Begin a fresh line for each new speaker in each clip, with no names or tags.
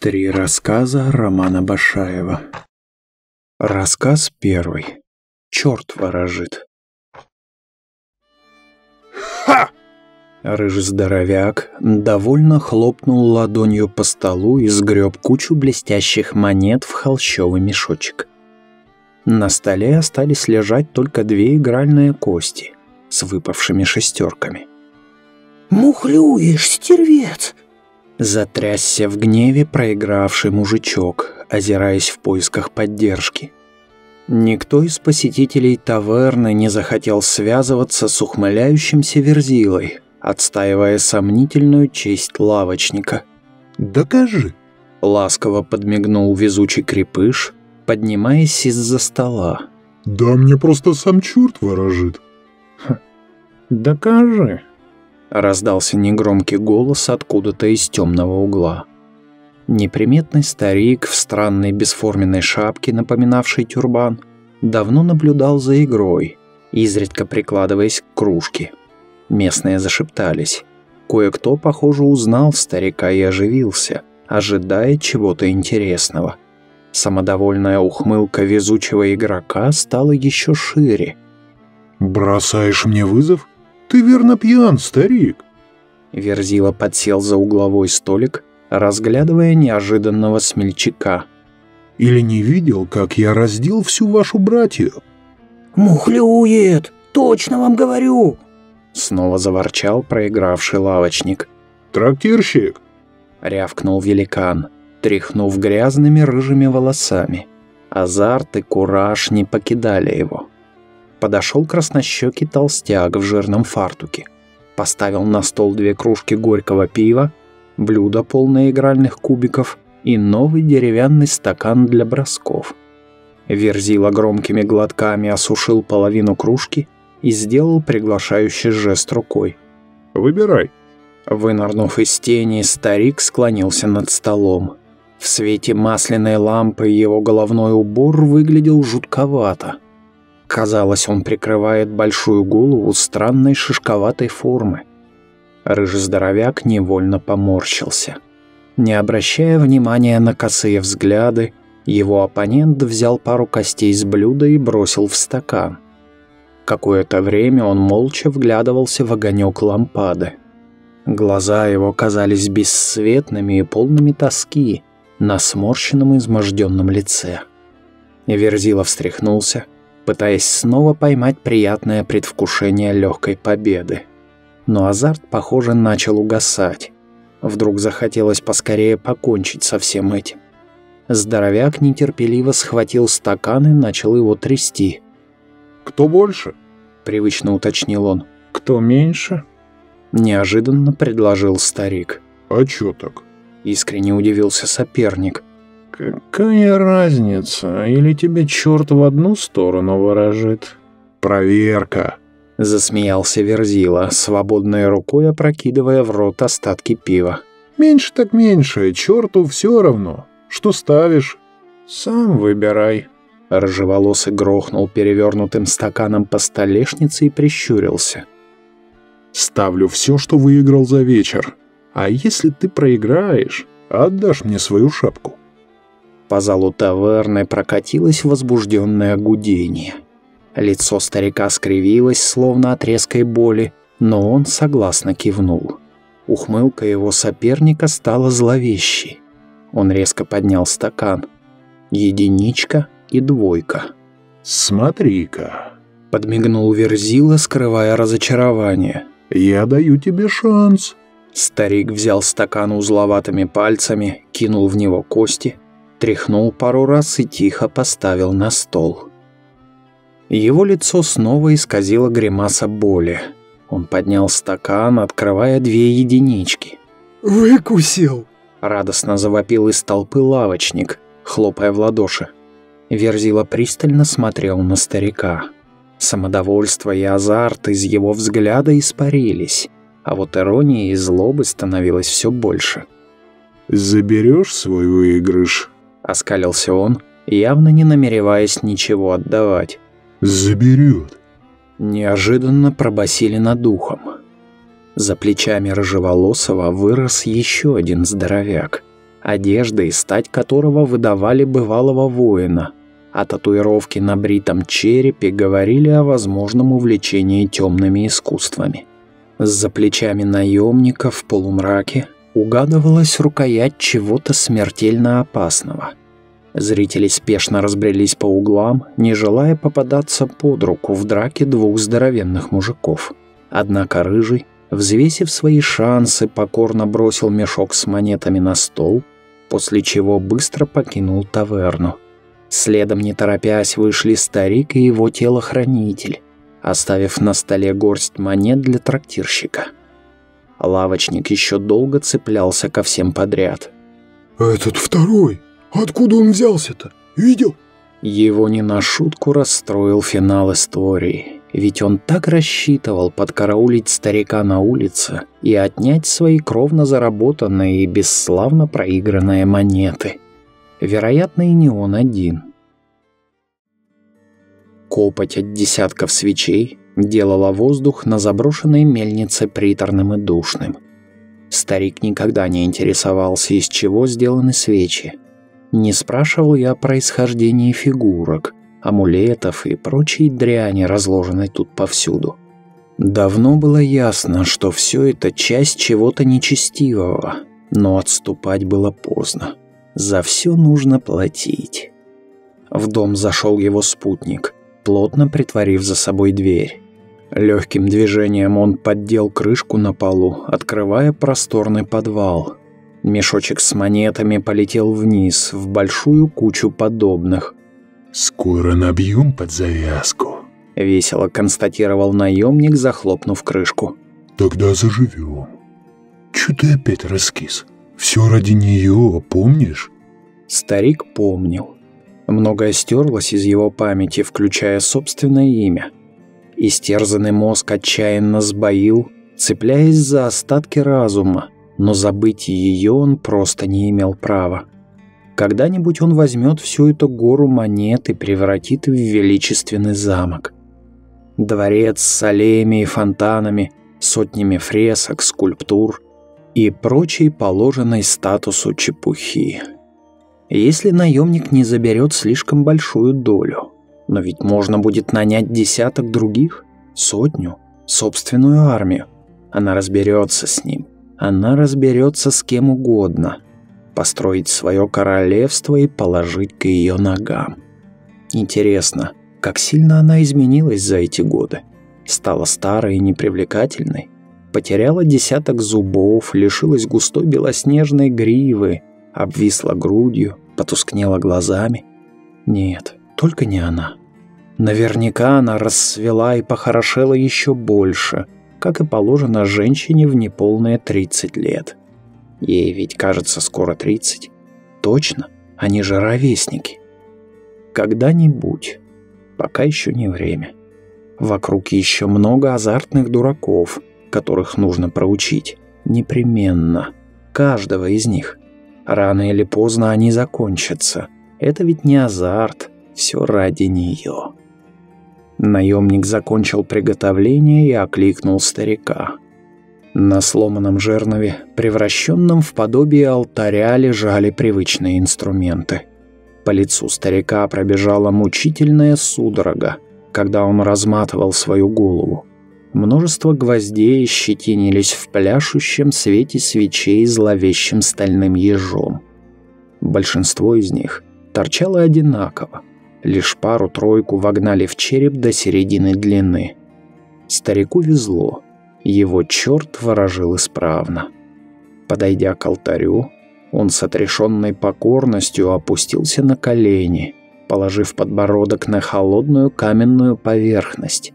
Три рассказа Романа Башаева. Рассказ первый. Черт ворожит.
Ха!
Рыжий здоровяк довольно хлопнул ладонью по столу и сгреб кучу блестящих монет в холщовый мешочек. На столе остались лежать только две игральные кости с выпавшими шестерками.
«Мухлюешь, стервец!»
Затрясся в гневе проигравший мужичок, озираясь в поисках поддержки. Никто из посетителей таверны не захотел связываться с ухмыляющимся верзилой, отстаивая сомнительную честь лавочника.
«Докажи!»
— ласково подмигнул везучий крепыш, поднимаясь из-за стола.
«Да мне просто сам черт ворожит».
«Докажи!» Раздался негромкий голос откуда-то из темного угла. Неприметный старик в странной бесформенной шапке, напоминавшей тюрбан, давно наблюдал за игрой, изредка прикладываясь к кружке. Местные зашептались. Кое-кто, похоже, узнал старика и оживился, ожидая чего-то интересного. Самодовольная ухмылка везучего игрока стала еще шире.
«Бросаешь мне вызов?» «Ты верно пьян, старик!»
Верзила подсел за угловой столик, разглядывая неожиданного смельчака.
«Или не видел, как я раздел всю вашу братью?»
«Мухлюет! Точно вам говорю!»
Снова заворчал проигравший лавочник.
«Трактирщик!»
— рявкнул великан, тряхнув грязными рыжими волосами. Азарт и кураж не покидали его подошел краснощекий толстяк в жирном фартуке, поставил на стол две кружки горького пива, блюдо полное игральных кубиков и новый деревянный стакан для бросков. Верзила громкими глотками осушил половину кружки и сделал приглашающий жест рукой.
«Выбирай».
Вынырнув из тени, старик склонился над столом. В свете масляной лампы его головной убор выглядел жутковато. Казалось, он прикрывает большую голову странной шишковатой формы. Рыжий здоровяк невольно поморщился. Не обращая внимания на косые взгляды, его оппонент взял пару костей с блюда и бросил в стакан. Какое-то время он молча вглядывался в огонек лампады. Глаза его казались бесцветными и полными тоски на сморщенном изможденном лице. Верзила встряхнулся, пытаясь снова поймать приятное предвкушение легкой победы. Но азарт, похоже, начал угасать. Вдруг захотелось поскорее покончить со всем этим. Здоровяк нетерпеливо схватил стакан и начал его трясти.
«Кто больше?»
— привычно уточнил он. «Кто меньше?» — неожиданно предложил старик.
«А чё так?»
— искренне удивился соперник.
«Какая разница? Или тебе черт в одну сторону ворожит?»
«Проверка!»
— засмеялся Верзила, свободной рукой опрокидывая в рот остатки пива.
«Меньше так меньше, черту все равно. Что ставишь?»
«Сам выбирай».
Рыжеволосый грохнул перевернутым стаканом по столешнице и прищурился.
«Ставлю все, что выиграл за вечер. А если ты проиграешь, отдашь мне свою шапку».
По залу таверны прокатилось возбужденное гудение. Лицо старика скривилось, словно от резкой боли, но он согласно кивнул. Ухмылка его соперника стала зловещей. Он резко поднял стакан. Единичка и двойка.
«Смотри-ка», —
подмигнул Верзила, скрывая разочарование.
«Я даю тебе шанс».
Старик взял стакан узловатыми пальцами, кинул в него кости — тряхнул пару раз и тихо поставил на стол. Его лицо снова исказило гримаса боли. Он поднял стакан, открывая две единички.
«Выкусил!»
— радостно завопил из толпы лавочник, хлопая в ладоши. Верзила пристально смотрел на старика. Самодовольство и азарт из его взгляда испарились, а вот иронии и злобы становилось все больше.
«Заберешь свой выигрыш?»
Оскалился он, явно не намереваясь ничего отдавать.
«Заберет!»
Неожиданно пробасили над ухом. За плечами Рыжеволосого вырос еще один здоровяк. одежда и стать которого выдавали бывалого воина, а татуировки на бритом черепе говорили о возможном увлечении темными искусствами. За плечами наемника в полумраке угадывалась рукоять чего-то смертельно опасного. Зрители спешно разбрелись по углам, не желая попадаться под руку в драке двух здоровенных мужиков. Однако Рыжий, взвесив свои шансы, покорно бросил мешок с монетами на стол, после чего быстро покинул таверну. Следом, не торопясь, вышли старик и его телохранитель, оставив на столе горсть монет для трактирщика. Лавочник еще долго цеплялся ко всем подряд.
«Этот второй? Откуда он взялся-то? Видел?»
Его не на шутку расстроил финал истории, ведь он так рассчитывал подкараулить старика на улице и отнять свои кровно заработанные и бесславно проигранные монеты. Вероятно, и не он один. Копоть от десятков свечей делала воздух на заброшенной мельнице приторным и душным. Старик никогда не интересовался, из чего сделаны свечи. Не спрашивал я о происхождении фигурок, амулетов и прочей дряни, разложенной тут повсюду. Давно было ясно, что все это часть чего-то нечестивого, но отступать было поздно. За все нужно платить. В дом зашел его спутник, плотно притворив за собой дверь. Легким движением он поддел крышку на полу, открывая просторный подвал. Мешочек с монетами полетел вниз, в большую кучу подобных.
«Скоро набьем под завязку», —
весело констатировал наемник, захлопнув крышку.
«Тогда заживем. Чё ты опять раскис? Все ради нее, помнишь?»
Старик помнил. Многое стерлось из его памяти, включая собственное имя. Истерзанный мозг отчаянно сбоил, цепляясь за остатки разума, но забыть ее он просто не имел права. Когда-нибудь он возьмет всю эту гору монет и превратит в величественный замок. Дворец с аллеями и фонтанами, сотнями фресок, скульптур и прочей положенной статусу чепухи если наемник не заберет слишком большую долю. Но ведь можно будет нанять десяток других, сотню, собственную армию. Она разберется с ним. Она разберется с кем угодно. Построить свое королевство и положить к ее ногам. Интересно, как сильно она изменилась за эти годы? Стала старой и непривлекательной? Потеряла десяток зубов, лишилась густой белоснежной гривы, обвисла грудью, потускнела глазами. Нет, только не она. Наверняка она расцвела и похорошела еще больше, как и положено женщине в неполные 30 лет. Ей ведь, кажется, скоро 30. Точно, они же ровесники. Когда-нибудь, пока еще не время. Вокруг еще много азартных дураков, которых нужно проучить. Непременно. Каждого из них. Рано или поздно они закончатся. Это ведь не азарт, все ради нее. Наемник закончил приготовление и окликнул старика. На сломанном жернове, превращенном в подобие алтаря, лежали привычные инструменты. По лицу старика пробежала мучительная судорога, когда он разматывал свою голову. Множество гвоздей щетинились в пляшущем свете свечей зловещим стальным ежом. Большинство из них торчало одинаково, лишь пару-тройку вогнали в череп до середины длины. Старику везло, его черт ворожил исправно. Подойдя к алтарю, он с отрешенной покорностью опустился на колени, положив подбородок на холодную каменную поверхность,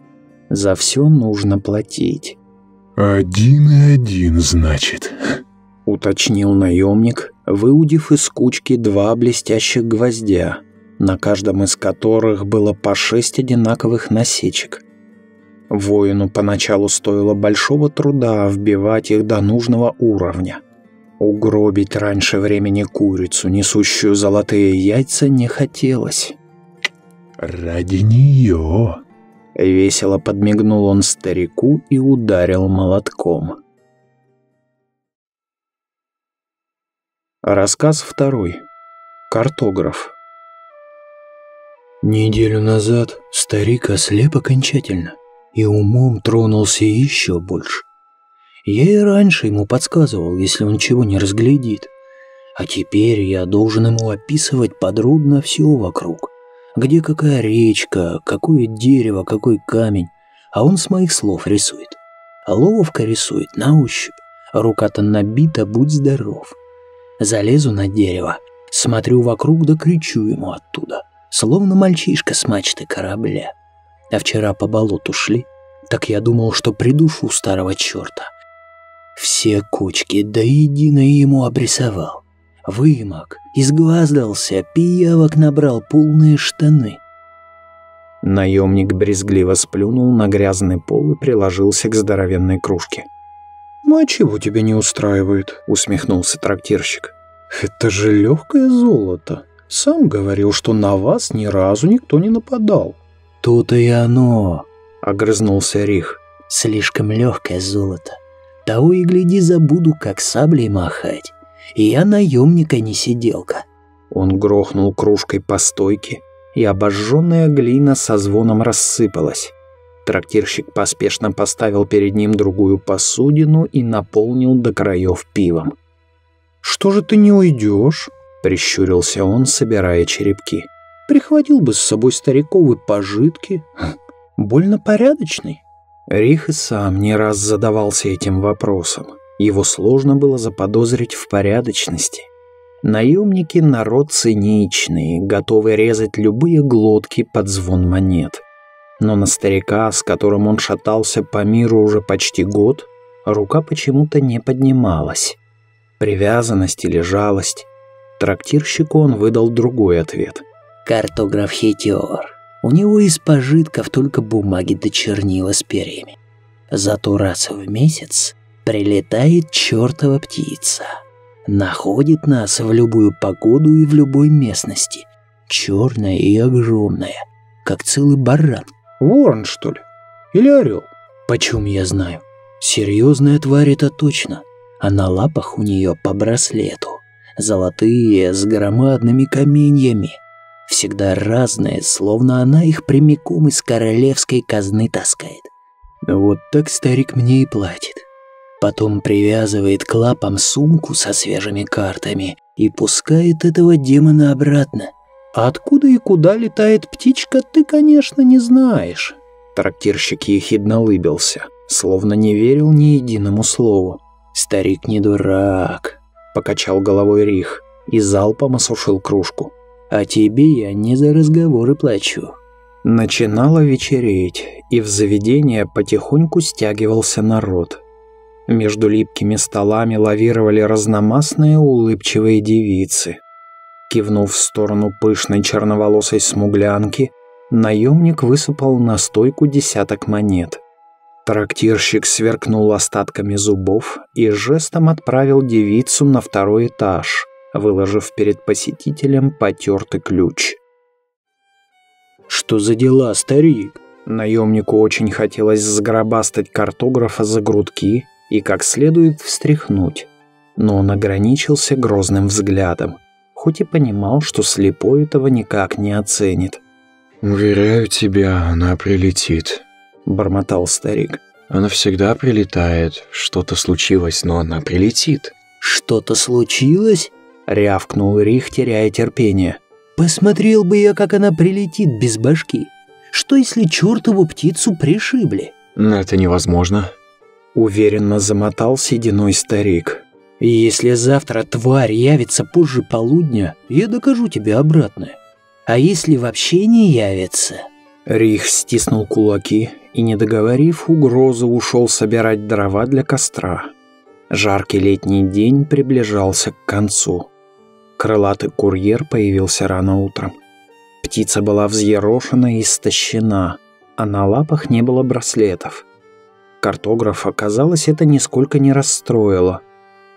за все нужно платить.
«Один и один, значит», —
уточнил наемник, выудив из кучки два блестящих гвоздя, на каждом из которых было по шесть одинаковых насечек. Воину поначалу стоило большого труда вбивать их до нужного уровня. Угробить раньше времени курицу, несущую золотые яйца, не хотелось.
«Ради нее»,
Весело подмигнул он старику и ударил молотком. Рассказ второй. Картограф.
Неделю назад старик ослеп окончательно и умом тронулся еще больше. Я и раньше ему подсказывал, если он чего не разглядит. А теперь я должен ему описывать подробно все вокруг. Где какая речка, какое дерево, какой камень. А он с моих слов рисует. Ловко рисует, на ощупь. Рука-то набита, будь здоров. Залезу на дерево, смотрю вокруг да кричу ему оттуда, словно мальчишка с мачты корабля. А вчера по болоту шли, так я думал, что придушу старого черта. Все кучки до единой ему обрисовал. Вымок, изгваздался, пиявок набрал полные штаны.
Наемник брезгливо сплюнул на грязный пол и приложился к здоровенной кружке.
«Ну а чего тебя не устраивает?» — усмехнулся трактирщик. «Это же легкое золото. Сам говорил, что на вас ни разу никто не нападал».
«То-то и оно», —
огрызнулся Рих.
«Слишком легкое золото. Того и гляди забуду, как саблей махать. И я наемника не сиделка».
Он грохнул кружкой по стойке, и обожженная глина со звоном рассыпалась. Трактирщик поспешно поставил перед ним другую посудину и наполнил до краев пивом.
«Что же ты не уйдешь?»
— прищурился он, собирая черепки.
«Прихватил бы с собой стариковые пожитки. Больно порядочный».
Рих и сам не раз задавался этим вопросом. Его сложно было заподозрить в порядочности. Наемники — народ циничный, готовый резать любые глотки под звон монет — но на старика, с которым он шатался по миру уже почти год, рука почему-то не поднималась. Привязанность или жалость. Трактирщику он выдал другой ответ.
«Картограф хитер. У него из пожитков только бумаги до чернила с перьями. Зато раз в месяц прилетает чертова птица. Находит нас в любую погоду и в любой местности. Черная и огромная, как целый баран.
Ворон, что ли? Или орел?
Почем я знаю? Серьезная тварь это точно. А на лапах у нее по браслету. Золотые, с громадными каменьями. Всегда разные, словно она их прямиком из королевской казны таскает. Вот так старик мне и платит. Потом привязывает к лапам сумку со свежими картами и пускает этого демона обратно.
А откуда и куда летает птичка, ты, конечно, не знаешь.
Трактирщик ехидно улыбился, словно не верил ни единому слову.
«Старик не дурак», — покачал головой Рих и залпом осушил кружку. «А тебе я не за разговоры плачу».
Начинало вечереть, и в заведение потихоньку стягивался народ. Между липкими столами лавировали разномастные улыбчивые девицы, Кивнув в сторону пышной черноволосой смуглянки, наемник высыпал на стойку десяток монет. Трактирщик сверкнул остатками зубов и жестом отправил девицу на второй этаж, выложив перед посетителем потертый ключ.
«Что за дела, старик?»
Наемнику очень хотелось сгробастать картографа за грудки и как следует встряхнуть, но он ограничился грозным взглядом хоть и понимал, что слепой этого никак не оценит.
«Уверяю тебя, она прилетит», — бормотал старик. «Она всегда прилетает. Что-то случилось, но она прилетит».
«Что-то случилось?»
— рявкнул Рих, теряя терпение.
«Посмотрел бы я, как она прилетит без башки. Что, если чертову птицу пришибли?»
«Это невозможно», —
уверенно замотал сединой старик.
Если завтра тварь явится позже полудня, я докажу тебе обратное. А если вообще не явится...»
Рих стиснул кулаки и, не договорив угрозы, ушел собирать дрова для костра. Жаркий летний день приближался к концу. Крылатый курьер появился рано утром. Птица была взъерошена и истощена, а на лапах не было браслетов. Картограф, оказалось, это нисколько не расстроило –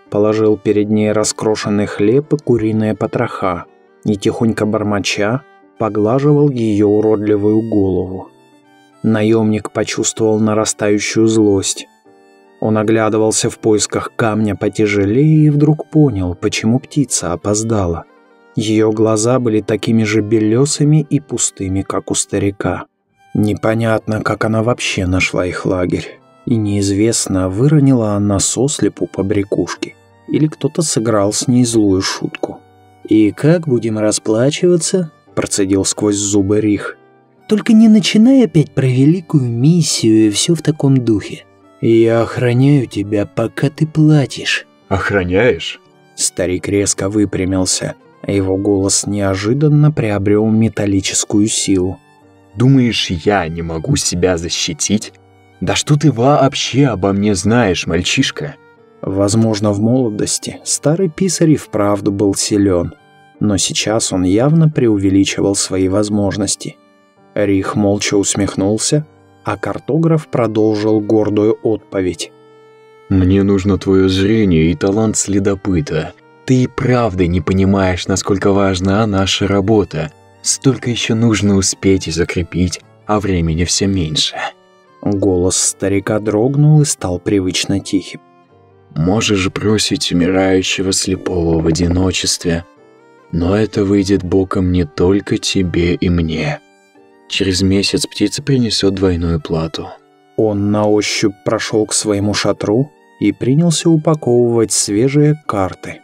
положил перед ней раскрошенный хлеб и куриные потроха и, тихонько бормоча, поглаживал ее уродливую голову. Наемник почувствовал нарастающую злость. Он оглядывался в поисках камня потяжелее и вдруг понял, почему птица опоздала. Ее глаза были такими же белесыми и пустыми, как у старика. Непонятно, как она вообще нашла их лагерь. И неизвестно, выронила она сослепу по брякушке, или кто-то сыграл с ней злую шутку.
«И как будем расплачиваться?» – процедил сквозь зубы Рих. «Только не начинай опять про великую миссию и все в таком духе. Я охраняю тебя, пока ты платишь».
«Охраняешь?»
Старик резко выпрямился, а его голос неожиданно приобрел металлическую силу.
«Думаешь, я не могу себя защитить? Да что ты вообще обо мне знаешь, мальчишка?»
Возможно, в молодости старый писарь и вправду был силен, но сейчас он явно преувеличивал свои возможности. Рих молча усмехнулся, а картограф продолжил гордую отповедь.
«Мне нужно твое зрение и талант следопыта. Ты и правда не понимаешь, насколько важна наша работа. Столько еще нужно успеть и закрепить, а времени все меньше».
Голос старика дрогнул и стал привычно тихим.
Можешь бросить умирающего слепого в одиночестве, но это выйдет боком не только тебе и мне. Через месяц птица принесет двойную плату.
Он на ощупь прошел к своему шатру и принялся упаковывать свежие карты.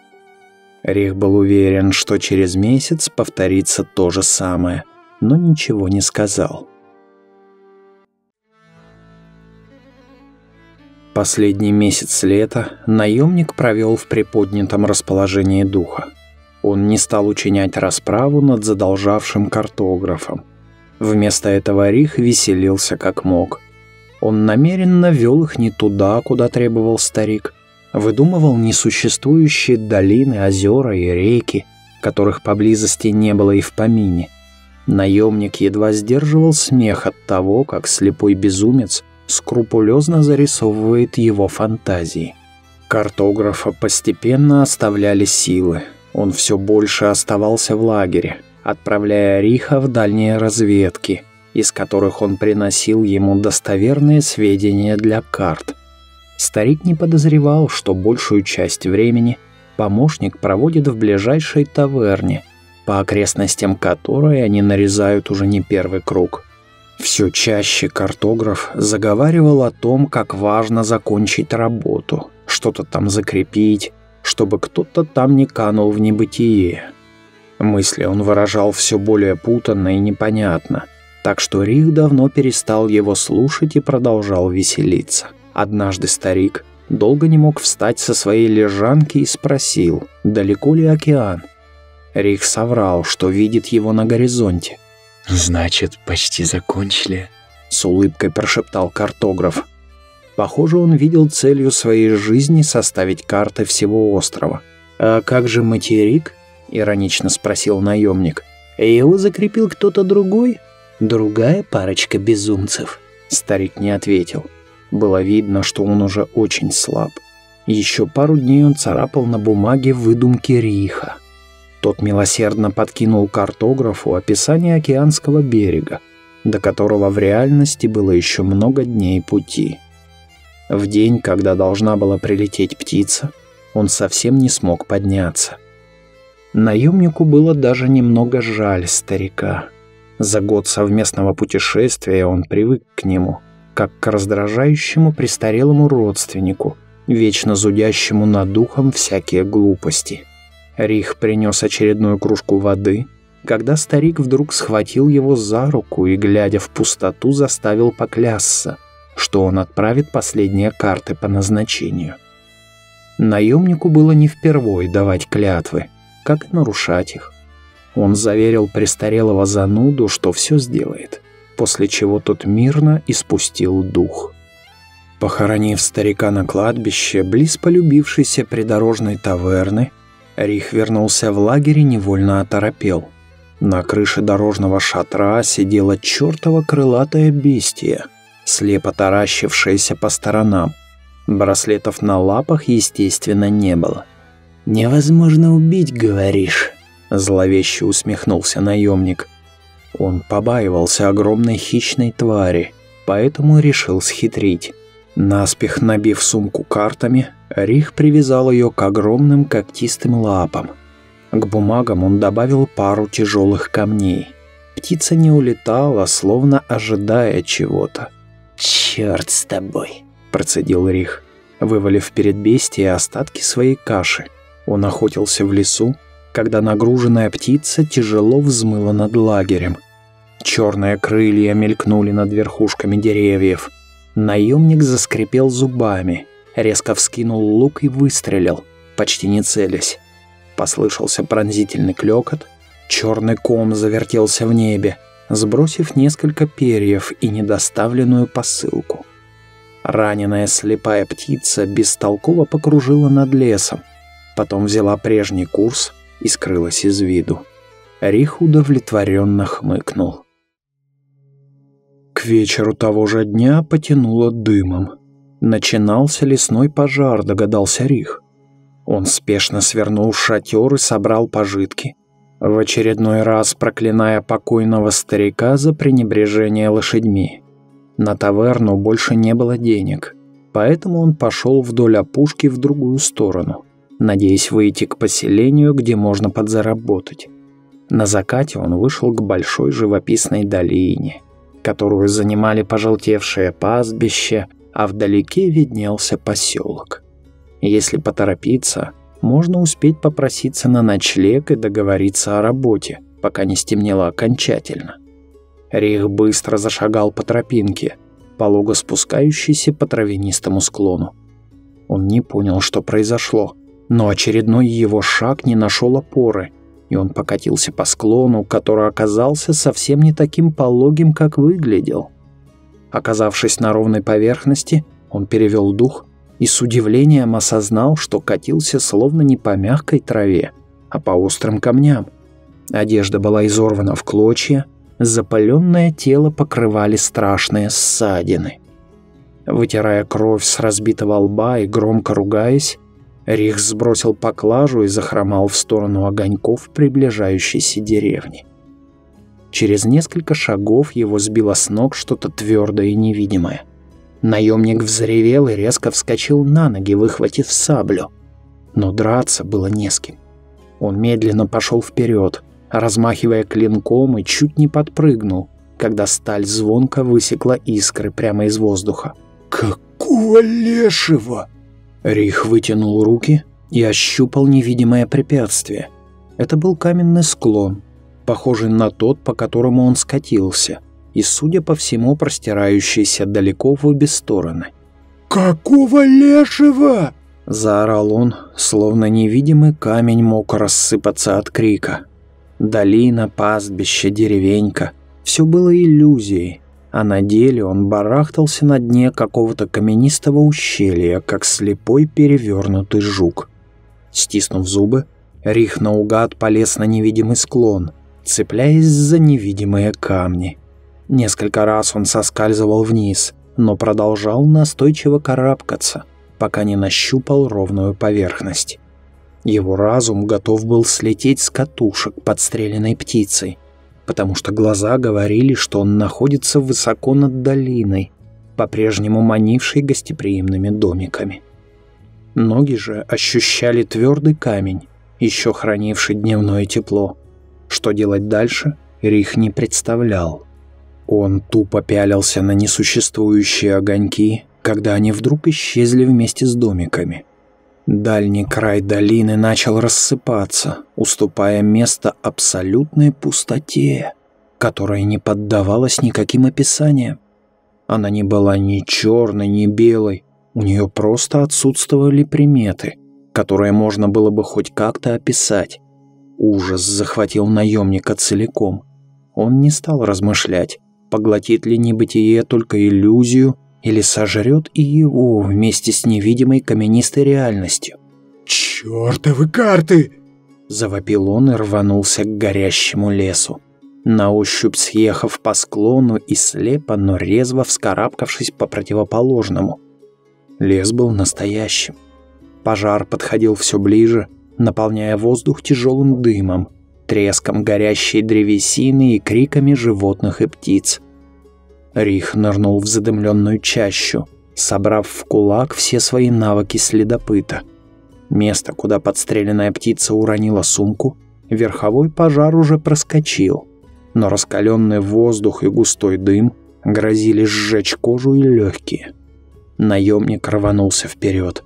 Рих был уверен, что через месяц повторится то же самое, но ничего не сказал. Последний месяц лета наемник провел в приподнятом расположении духа. Он не стал учинять расправу над задолжавшим картографом. Вместо этого Рих веселился как мог. Он намеренно вел их не туда, куда требовал старик. Выдумывал несуществующие долины, озера и реки, которых поблизости не было и в помине. Наемник едва сдерживал смех от того, как слепой безумец – скрупулезно зарисовывает его фантазии. Картографа постепенно оставляли силы. Он все больше оставался в лагере, отправляя Риха в дальние разведки, из которых он приносил ему достоверные сведения для карт. Старик не подозревал, что большую часть времени помощник проводит в ближайшей таверне, по окрестностям которой они нарезают уже не первый круг – все чаще картограф заговаривал о том, как важно закончить работу, что-то там закрепить, чтобы кто-то там не канул в небытие. Мысли он выражал все более путанно и непонятно, так что Рих давно перестал его слушать и продолжал веселиться. Однажды старик долго не мог встать со своей лежанки и спросил, далеко ли океан. Рих соврал, что видит его на горизонте.
«Значит, почти закончили», —
с улыбкой прошептал картограф. Похоже, он видел целью своей жизни составить карты всего острова. «А как же материк?» — иронично спросил наемник. «Его закрепил кто-то другой? Другая парочка безумцев?» Старик не ответил. Было видно, что он уже очень слаб. Еще пару дней он царапал на бумаге выдумки Риха. Тот милосердно подкинул картографу описание океанского берега, до которого в реальности было еще много дней пути. В день, когда должна была прилететь птица, он совсем не смог подняться. Наемнику было даже немного жаль старика. За год совместного путешествия он привык к нему, как к раздражающему престарелому родственнику, вечно зудящему над духом всякие глупости. Рих принес очередную кружку воды, когда старик вдруг схватил его за руку и, глядя в пустоту, заставил поклясться, что он отправит последние карты по назначению. Наемнику было не впервой давать клятвы, как и нарушать их. Он заверил престарелого зануду, что все сделает, после чего тот мирно испустил дух. Похоронив старика на кладбище, близ полюбившейся придорожной таверны, Рих вернулся в лагерь и невольно оторопел. На крыше дорожного шатра сидела чертова крылатая бестия, слепо таращившаяся по сторонам. Браслетов на лапах, естественно, не было.
«Невозможно убить, говоришь?»
Зловеще усмехнулся наемник. Он побаивался огромной хищной твари, поэтому решил схитрить. Наспех набив сумку картами, Рих привязал ее к огромным когтистым лапам. К бумагам он добавил пару тяжелых камней. Птица не улетала, словно ожидая чего-то.
«Черт с тобой!»
– процедил Рих, вывалив перед бестией остатки своей каши. Он охотился в лесу, когда нагруженная птица тяжело взмыла над лагерем. Черные крылья мелькнули над верхушками деревьев. Наемник заскрипел зубами, резко вскинул лук и выстрелил, почти не целясь. Послышался пронзительный клёкот, черный ком завертелся в небе, сбросив несколько перьев и недоставленную посылку. Раненая слепая птица бестолково покружила над лесом, потом взяла прежний курс и скрылась из виду. Рих удовлетворенно хмыкнул. К вечеру того же дня потянуло дымом. Начинался лесной пожар, догадался Рих. Он спешно свернул шатер и собрал пожитки, в очередной раз проклиная покойного старика за пренебрежение лошадьми. На таверну больше не было денег, поэтому он пошел вдоль опушки в другую сторону, надеясь выйти к поселению, где можно подзаработать. На закате он вышел к большой живописной долине, которую занимали пожелтевшее пастбище, а вдалеке виднелся поселок. Если поторопиться, можно успеть попроситься на ночлег и договориться о работе, пока не стемнело окончательно. Рих быстро зашагал по тропинке, полого спускающейся по травянистому склону. Он не понял, что произошло, но очередной его шаг не нашел опоры, и он покатился по склону, который оказался совсем не таким пологим, как выглядел. Оказавшись на ровной поверхности, он перевел дух и с удивлением осознал, что катился словно не по мягкой траве, а по острым камням. Одежда была изорвана в клочья, запаленное тело покрывали страшные ссадины. Вытирая кровь с разбитого лба и громко ругаясь, Рих сбросил поклажу и захромал в сторону огоньков приближающейся деревни. Через несколько шагов его сбило с ног что-то твердое и невидимое. Наемник взревел и резко вскочил на ноги, выхватив саблю. Но драться было не с кем. Он медленно пошел вперед, размахивая клинком и чуть не подпрыгнул, когда сталь звонко высекла искры прямо из воздуха.
«Какого лешего?»
Рих вытянул руки и ощупал невидимое препятствие. Это был каменный склон, похожий на тот, по которому он скатился, и, судя по всему, простирающийся далеко в обе стороны.
«Какого лешего?»
– заорал он, словно невидимый камень мог рассыпаться от крика. Долина, пастбище, деревенька – все было иллюзией, а на деле он барахтался на дне какого-то каменистого ущелья, как слепой перевернутый жук. Стиснув зубы, Рих наугад полез на невидимый склон, цепляясь за невидимые камни. Несколько раз он соскальзывал вниз, но продолжал настойчиво карабкаться, пока не нащупал ровную поверхность. Его разум готов был слететь с катушек подстреленной птицей, потому что глаза говорили, что он находится высоко над долиной, по-прежнему манившей гостеприимными домиками. Ноги же ощущали твердый камень, еще хранивший дневное тепло. Что делать дальше, Рих не представлял. Он тупо пялился на несуществующие огоньки, когда они вдруг исчезли вместе с домиками – Дальний край долины начал рассыпаться, уступая место абсолютной пустоте, которая не поддавалась никаким описаниям. Она не была ни черной, ни белой, у нее просто отсутствовали приметы, которые можно было бы хоть как-то описать. Ужас захватил наемника целиком. Он не стал размышлять, поглотит ли небытие только иллюзию или сожрет и его вместе с невидимой каменистой реальностью.
«Чёртовы карты!»
Завопил он и рванулся к горящему лесу. На ощупь съехав по склону и слепо, но резво вскарабкавшись по противоположному. Лес был настоящим. Пожар подходил все ближе, наполняя воздух тяжелым дымом, треском горящей древесины и криками животных и птиц. Рих нырнул в задымленную чащу, собрав в кулак все свои навыки следопыта. Место, куда подстреленная птица уронила сумку, верховой пожар уже проскочил, но раскаленный воздух и густой дым грозили сжечь кожу и легкие. Наемник рванулся вперед.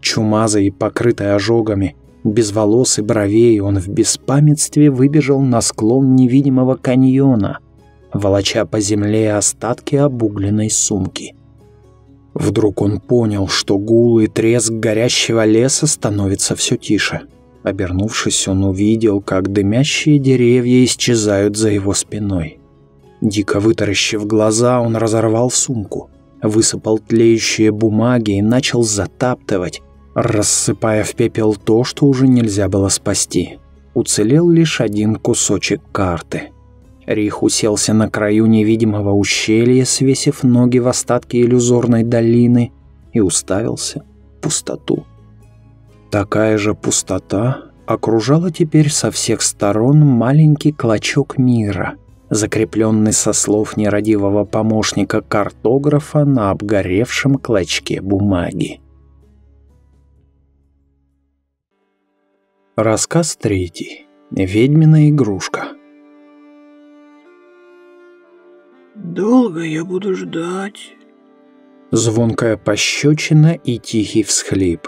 Чумазый и покрытый ожогами, без волос и бровей, он в беспамятстве выбежал на склон невидимого каньона, волоча по земле остатки обугленной сумки. Вдруг он понял, что гул и треск горящего леса становится все тише. Обернувшись, он увидел, как дымящие деревья исчезают за его спиной. Дико вытаращив глаза, он разорвал сумку, высыпал тлеющие бумаги и начал затаптывать, рассыпая в пепел то, что уже нельзя было спасти. Уцелел лишь один кусочек карты. Рих уселся на краю невидимого ущелья, свесив ноги в остатки иллюзорной долины, и уставился в пустоту. Такая же пустота окружала теперь со всех сторон маленький клочок мира, закрепленный со слов нерадивого помощника картографа на обгоревшем клочке бумаги. Рассказ третий. Ведьмина игрушка.
«Долго я буду ждать?»
Звонкая пощечина и тихий всхлип.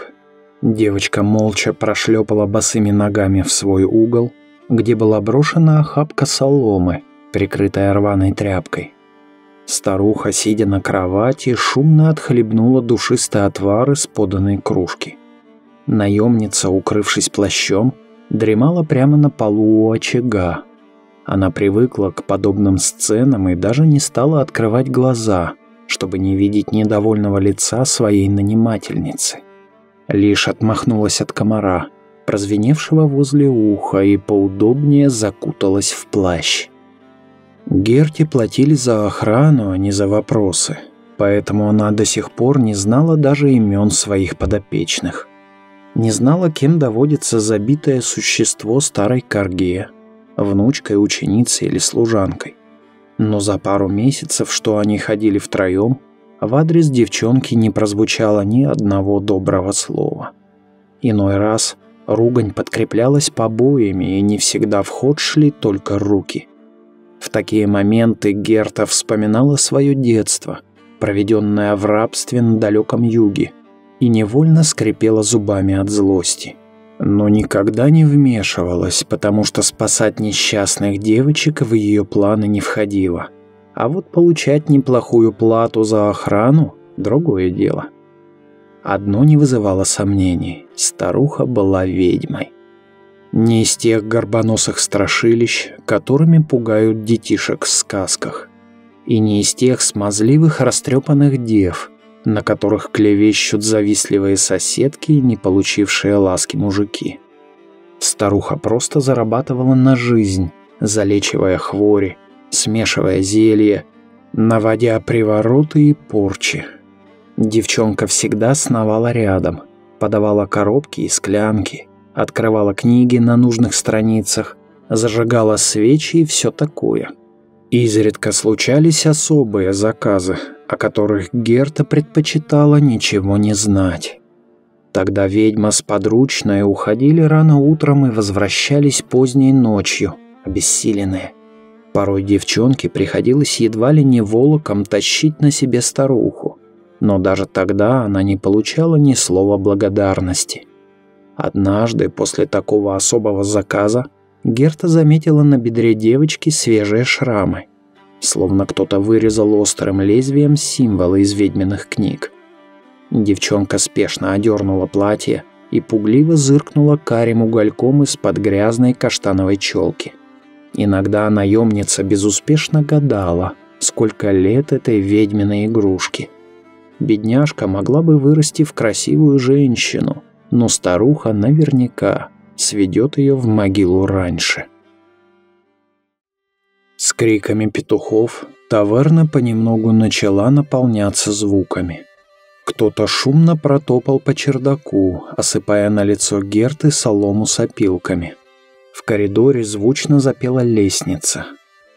Девочка молча прошлепала босыми ногами в свой угол, где была брошена охапка соломы, прикрытая рваной тряпкой. Старуха, сидя на кровати, шумно отхлебнула душистый отвар из поданной кружки. Наемница, укрывшись плащом, дремала прямо на полу у очага. Она привыкла к подобным сценам и даже не стала открывать глаза, чтобы не видеть недовольного лица своей нанимательницы. Лишь отмахнулась от комара, прозвеневшего возле уха, и поудобнее закуталась в плащ. Герти платили за охрану, а не за вопросы, поэтому она до сих пор не знала даже имен своих подопечных не знала, кем доводится забитое существо старой Карге, внучкой, ученицей или служанкой. Но за пару месяцев, что они ходили втроем, в адрес девчонки не прозвучало ни одного доброго слова. Иной раз ругань подкреплялась побоями, и не всегда в ход шли только руки. В такие моменты Герта вспоминала свое детство, проведенное в рабстве на далеком юге, и невольно скрипела зубами от злости. Но никогда не вмешивалась, потому что спасать несчастных девочек в ее планы не входило. А вот получать неплохую плату за охрану – другое дело. Одно не вызывало сомнений – старуха была ведьмой. Не из тех горбоносых страшилищ, которыми пугают детишек в сказках. И не из тех смазливых растрепанных дев, на которых клевещут завистливые соседки и не получившие ласки мужики. Старуха просто зарабатывала на жизнь, залечивая хвори, смешивая зелья, наводя привороты и порчи. Девчонка всегда сновала рядом, подавала коробки и склянки, открывала книги на нужных страницах, зажигала свечи и все такое. Изредка случались особые заказы, о которых Герта предпочитала ничего не знать. Тогда ведьма с подручной уходили рано утром и возвращались поздней ночью, обессиленные. Порой девчонке приходилось едва ли не волоком тащить на себе старуху, но даже тогда она не получала ни слова благодарности. Однажды после такого особого заказа Герта заметила на бедре девочки свежие шрамы – словно кто-то вырезал острым лезвием символы из ведьминых книг. Девчонка спешно одернула платье и пугливо зыркнула карим угольком из-под грязной каштановой челки. Иногда наемница безуспешно гадала, сколько лет этой ведьминой игрушки. Бедняжка могла бы вырасти в красивую женщину, но старуха наверняка сведет ее в могилу раньше. С криками петухов таверна понемногу начала наполняться звуками. Кто-то шумно протопал по чердаку, осыпая на лицо Герты солому с опилками. В коридоре звучно запела лестница.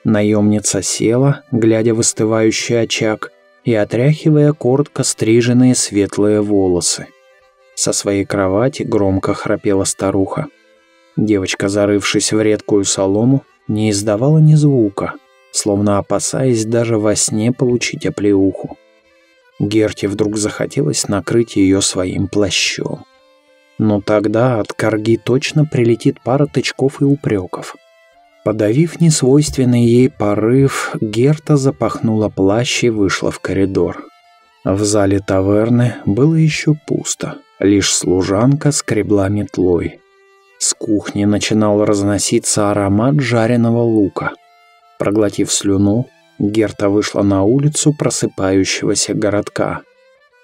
Наемница села, глядя в остывающий очаг, и отряхивая коротко стриженные светлые волосы. Со своей кровати громко храпела старуха. Девочка, зарывшись в редкую солому, не издавала ни звука, словно опасаясь даже во сне получить оплеуху. Герте вдруг захотелось накрыть ее своим плащом. Но тогда от корги точно прилетит пара тычков и упреков. Подавив несвойственный ей порыв, Герта запахнула плащ и вышла в коридор. В зале таверны было еще пусто, лишь служанка скребла метлой. С кухни начинал разноситься аромат жареного лука. Проглотив слюну, Герта вышла на улицу просыпающегося городка.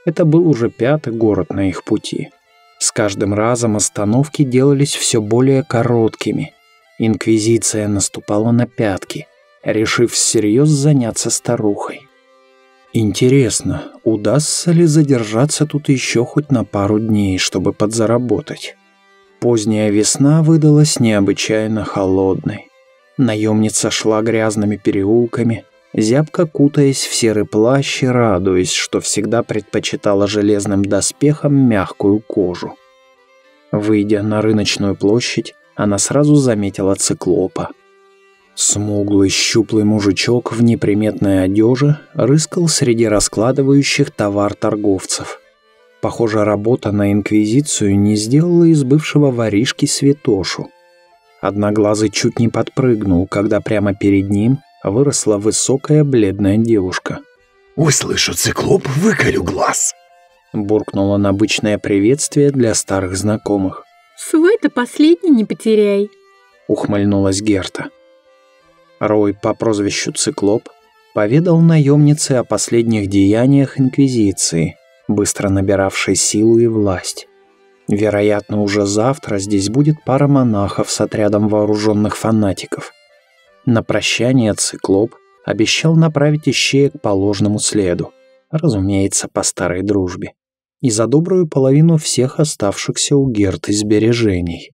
Это был уже пятый город на их пути. С каждым разом остановки делались все более короткими. Инквизиция наступала на пятки, решив всерьез заняться старухой. Интересно, удастся ли задержаться тут еще хоть на пару дней, чтобы подзаработать? Поздняя весна выдалась необычайно холодной. Наемница шла грязными переулками, зябко кутаясь в серый плащ и радуясь, что всегда предпочитала железным доспехам мягкую кожу. Выйдя на рыночную площадь, она сразу заметила циклопа. Смуглый, щуплый мужичок в неприметной одежде рыскал среди раскладывающих товар торговцев. Похоже, работа на Инквизицию не сделала из бывшего воришки святошу. Одноглазый чуть не подпрыгнул, когда прямо перед ним выросла высокая бледная девушка.
«Услышу циклоп, выколю глаз!»
Буркнула на обычное приветствие для старых знакомых.
«Свой-то последний не потеряй!»
Ухмыльнулась Герта. Рой по прозвищу Циклоп поведал наемнице о последних деяниях Инквизиции, быстро набиравшей силу и власть. Вероятно, уже завтра здесь будет пара монахов с отрядом вооруженных фанатиков. На прощание Циклоп обещал направить ищея к положенному следу, разумеется, по старой дружбе, и за добрую половину всех оставшихся у Герты сбережений.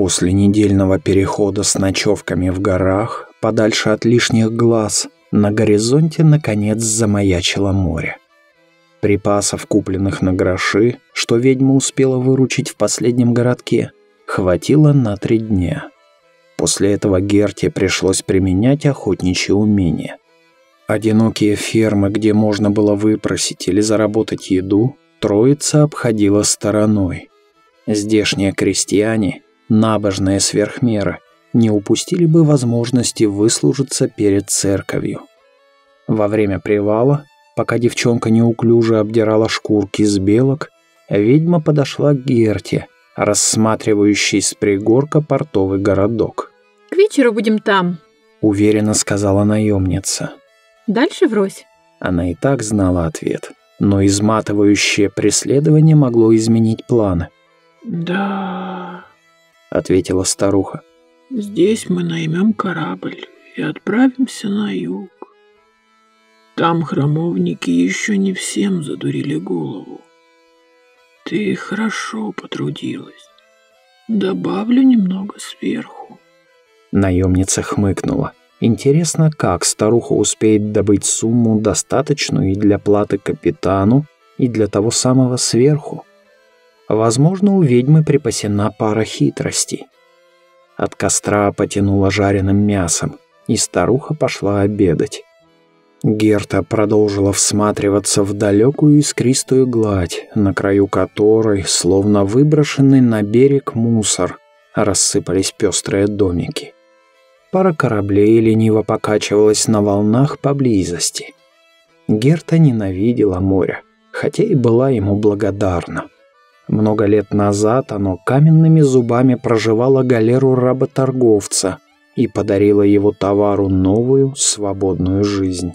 После недельного перехода с ночевками в горах, подальше от лишних глаз, на горизонте наконец замаячило море. Припасов, купленных на гроши, что ведьма успела выручить в последнем городке, хватило на три дня. После этого Герте пришлось применять охотничье умение. Одинокие фермы, где можно было выпросить или заработать еду, троица обходила стороной. Здешние крестьяне, набожные сверхмеры, не упустили бы возможности выслужиться перед церковью. Во время привала, пока девчонка неуклюже обдирала шкурки с белок, ведьма подошла к Герте, рассматривающей с пригорка портовый городок.
К вечеру будем там», —
уверенно сказала наемница.
«Дальше врозь».
Она и так знала ответ, но изматывающее преследование могло изменить планы.
«Да», —
ответила старуха.
«Здесь мы наймем корабль и отправимся на юг. Там храмовники еще не всем задурили голову. Ты хорошо потрудилась. Добавлю немного сверху».
Наемница хмыкнула. Интересно, как старуха успеет добыть сумму достаточную и для платы капитану, и для того самого сверху. Возможно, у ведьмы припасена пара хитростей. От костра потянуло жареным мясом, и старуха пошла обедать. Герта продолжила всматриваться в далекую искристую гладь, на краю которой, словно выброшенный на берег мусор, рассыпались пестрые домики. Пара кораблей лениво покачивалась на волнах поблизости. Герта ненавидела море, хотя и была ему благодарна. Много лет назад оно каменными зубами проживало галеру работорговца и подарило его товару новую, свободную жизнь.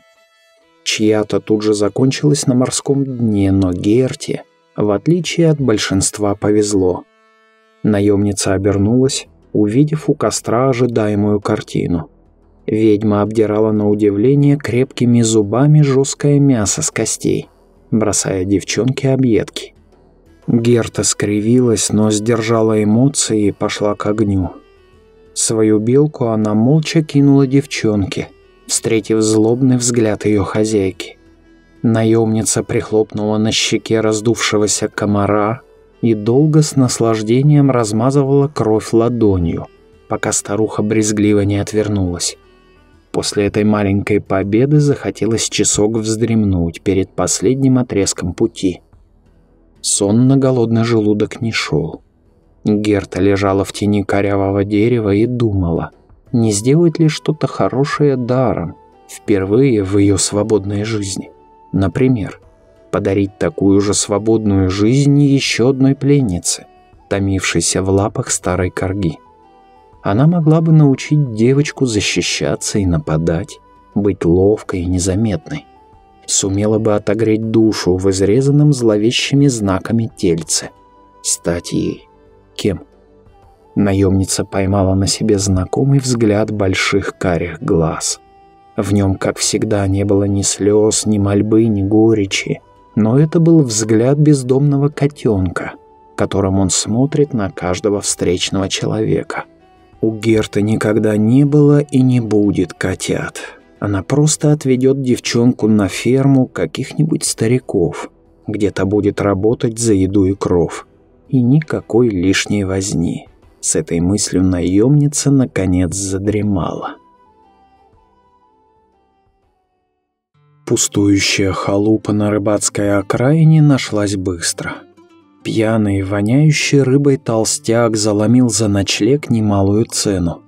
Чья-то тут же закончилась на морском дне, но Герте, в отличие от большинства, повезло. Наемница обернулась, увидев у костра ожидаемую картину. Ведьма обдирала на удивление крепкими зубами жесткое мясо с костей, бросая девчонке объедки. Герта скривилась, но сдержала эмоции и пошла к огню. Свою белку она молча кинула девчонке, встретив злобный взгляд ее хозяйки. Наемница прихлопнула на щеке раздувшегося комара и долго с наслаждением размазывала кровь ладонью, пока старуха брезгливо не отвернулась. После этой маленькой победы захотелось часок вздремнуть перед последним отрезком пути. Сон на голодный желудок не шел. Герта лежала в тени корявого дерева и думала, не сделать ли что-то хорошее даром, впервые в ее свободной жизни. Например, подарить такую же свободную жизнь еще одной пленнице, томившейся в лапах старой корги. Она могла бы научить девочку защищаться и нападать, быть ловкой и незаметной. Сумела бы отогреть душу в изрезанном зловещими знаками тельце. Стать ей кем? Наемница поймала на себе знакомый взгляд больших карих глаз. В нем, как всегда, не было ни слез, ни мольбы, ни горечи. Но это был взгляд бездомного котенка, которым он смотрит на каждого встречного человека – у Герты никогда не было и не будет котят. Она просто отведет девчонку на ферму каких-нибудь стариков, где-то будет работать за еду и кров. И никакой лишней возни. С этой мыслью наемница наконец задремала. Пустующая халупа на рыбацкой окраине нашлась быстро. Пьяный, воняющий рыбой толстяк заломил за ночлег немалую цену.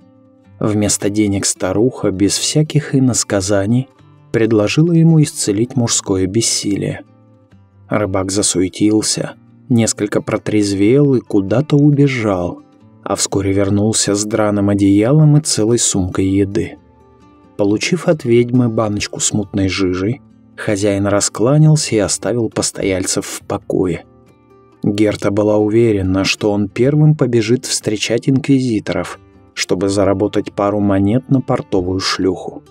Вместо денег старуха, без всяких иносказаний, предложила ему исцелить мужское бессилие. Рыбак засуетился, несколько протрезвел и куда-то убежал, а вскоре вернулся с драным одеялом и целой сумкой еды. Получив от ведьмы баночку с мутной жижей, хозяин раскланялся и оставил постояльцев в покое – Герта была уверена, что он первым побежит встречать инквизиторов, чтобы заработать пару монет на портовую шлюху.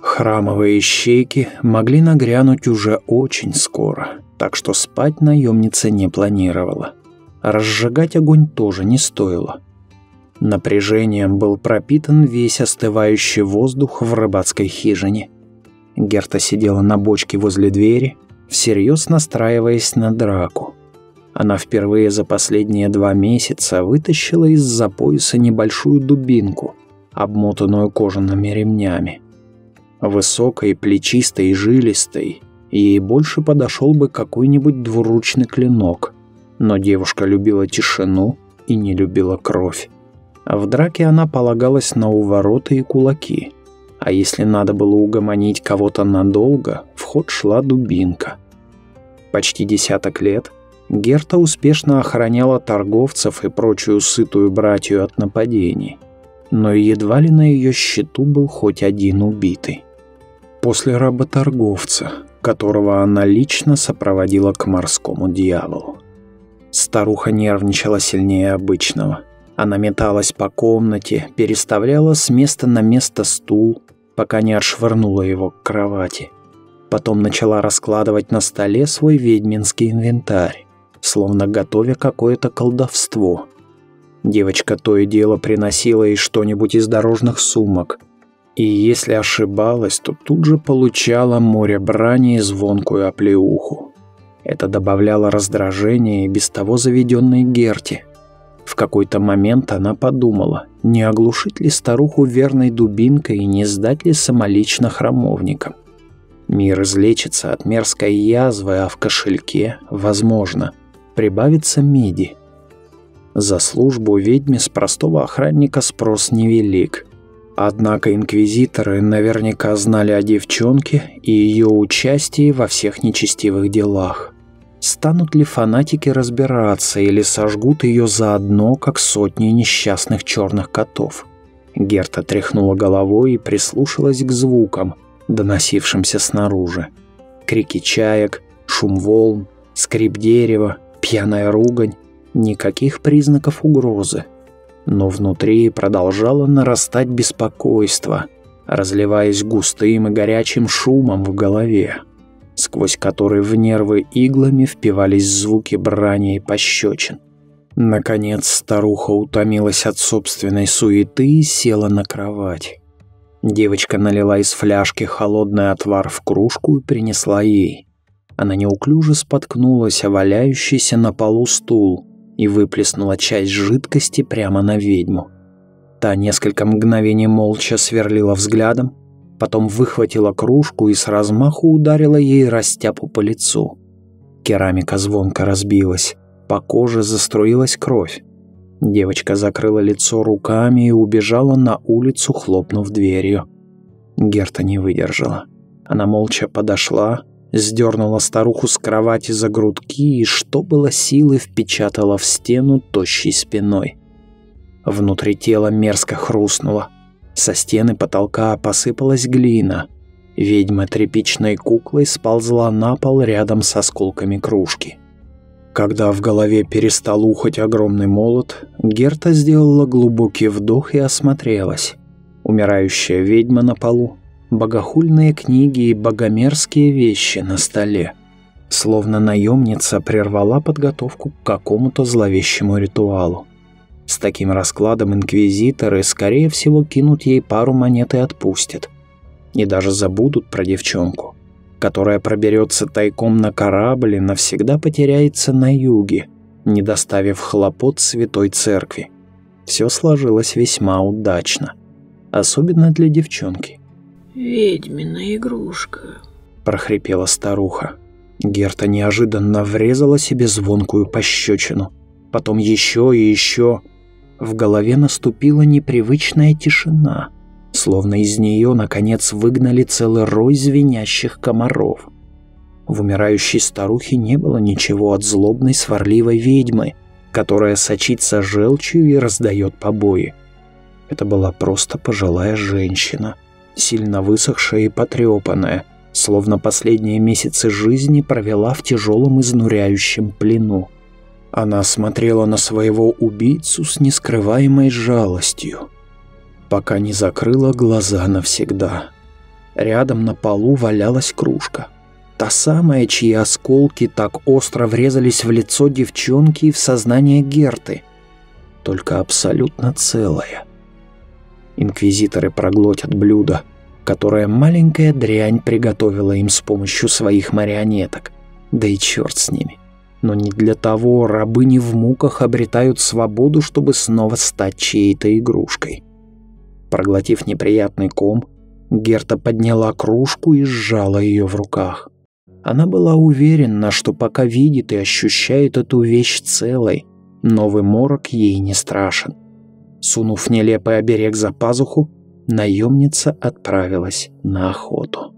Храмовые щеки могли нагрянуть уже очень скоро, так что спать наемница не планировала. Разжигать огонь тоже не стоило. Напряжением был пропитан весь остывающий воздух в рыбацкой хижине. Герта сидела на бочке возле двери, всерьез настраиваясь на драку. Она впервые за последние два месяца вытащила из-за пояса небольшую дубинку, обмотанную кожаными ремнями. Высокой, плечистой и жилистой, ей больше подошел бы какой-нибудь двуручный клинок. Но девушка любила тишину и не любила кровь. В драке она полагалась на увороты и кулаки. А если надо было угомонить кого-то надолго, в ход шла дубинка. Почти десяток лет – Герта успешно охраняла торговцев и прочую сытую братью от нападений, но едва ли на ее счету был хоть один убитый. После работорговца, которого она лично сопроводила к морскому дьяволу. Старуха нервничала сильнее обычного. Она металась по комнате, переставляла с места на место стул, пока не отшвырнула его к кровати. Потом начала раскладывать на столе свой ведьминский инвентарь словно готовя какое-то колдовство. Девочка то и дело приносила ей что-нибудь из дорожных сумок, и если ошибалась, то тут же получала море брани и звонкую оплеуху. Это добавляло раздражения и без того заведенной Герти. В какой-то момент она подумала, не оглушить ли старуху верной дубинкой и не сдать ли самолично храмовникам. Мир излечится от мерзкой язвы, а в кошельке, возможно, прибавится меди. За службу ведьме с простого охранника спрос невелик. Однако инквизиторы наверняка знали о девчонке и ее участии во всех нечестивых делах. Станут ли фанатики разбираться или сожгут ее заодно, как сотни несчастных черных котов? Герта тряхнула головой и прислушалась к звукам, доносившимся снаружи. Крики чаек, шум волн, скрип дерева, Пьяная ругань, никаких признаков угрозы. Но внутри продолжало нарастать беспокойство, разливаясь густым и горячим шумом в голове, сквозь который в нервы иглами впивались звуки брани и пощечин. Наконец старуха утомилась от собственной суеты и села на кровать. Девочка налила из фляжки холодный отвар в кружку и принесла ей. Она неуклюже споткнулась о валяющийся на полу стул и выплеснула часть жидкости прямо на ведьму. Та несколько мгновений молча сверлила взглядом, потом выхватила кружку и с размаху ударила ей растяпу по лицу. Керамика звонко разбилась, по коже заструилась кровь. Девочка закрыла лицо руками и убежала на улицу, хлопнув дверью. Герта не выдержала. Она молча подошла, сдернула старуху с кровати за грудки и, что было силы, впечатала в стену тощей спиной. Внутри тела мерзко хрустнуло. Со стены потолка посыпалась глина. Ведьма тряпичной куклой сползла на пол рядом с осколками кружки. Когда в голове перестал ухать огромный молот, Герта сделала глубокий вдох и осмотрелась. Умирающая ведьма на полу, богохульные книги и богомерзкие вещи на столе. Словно наемница прервала подготовку к какому-то зловещему ритуалу. С таким раскладом инквизиторы, скорее всего, кинут ей пару монет и отпустят. И даже забудут про девчонку которая проберется тайком на корабль и навсегда потеряется на юге, не доставив хлопот святой церкви. Все сложилось весьма удачно, особенно для девчонки.
«Ведьмина игрушка», –
прохрипела старуха. Герта неожиданно врезала себе звонкую пощечину. Потом еще и еще. В голове наступила непривычная тишина – словно из нее, наконец, выгнали целый рой звенящих комаров. В умирающей старухе не было ничего от злобной сварливой ведьмы, которая сочится желчью и раздает побои. Это была просто пожилая женщина, сильно высохшая и потрепанная, словно последние месяцы жизни провела в тяжелом изнуряющем плену. Она смотрела на своего убийцу с нескрываемой жалостью пока не закрыла глаза навсегда. Рядом на полу валялась кружка. Та самая, чьи осколки так остро врезались в лицо девчонки и в сознание Герты. Только абсолютно целая. Инквизиторы проглотят блюдо, которое маленькая дрянь приготовила им с помощью своих марионеток. Да и черт с ними. Но не для того рабыни в муках обретают свободу, чтобы снова стать чьей-то игрушкой. Проглотив неприятный ком, Герта подняла кружку и сжала ее в руках. Она была уверена, что пока видит и ощущает эту вещь целой, новый морок ей не страшен. Сунув нелепый оберег за пазуху, наемница отправилась на охоту.